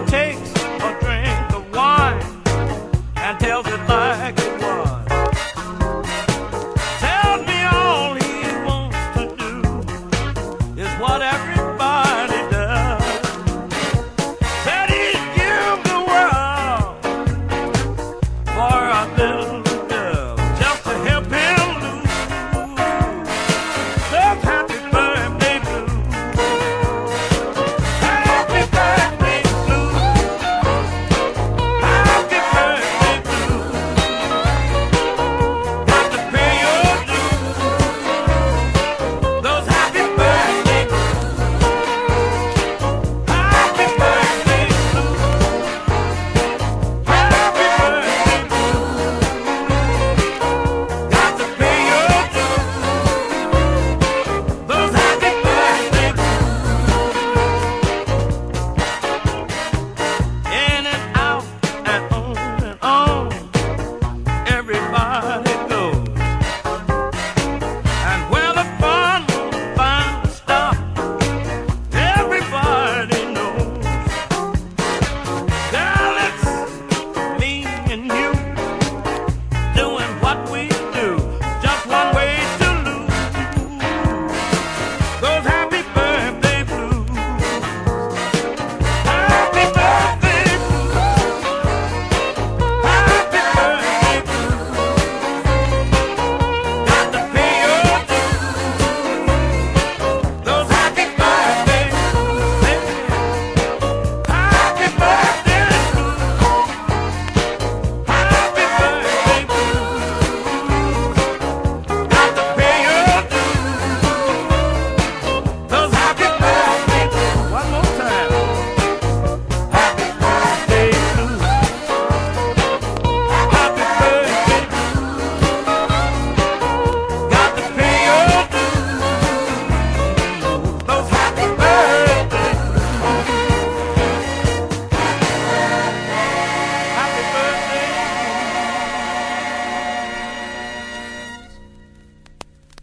takes a drink of wine and tells it like it was. Tells me all he wants to do is whatever. started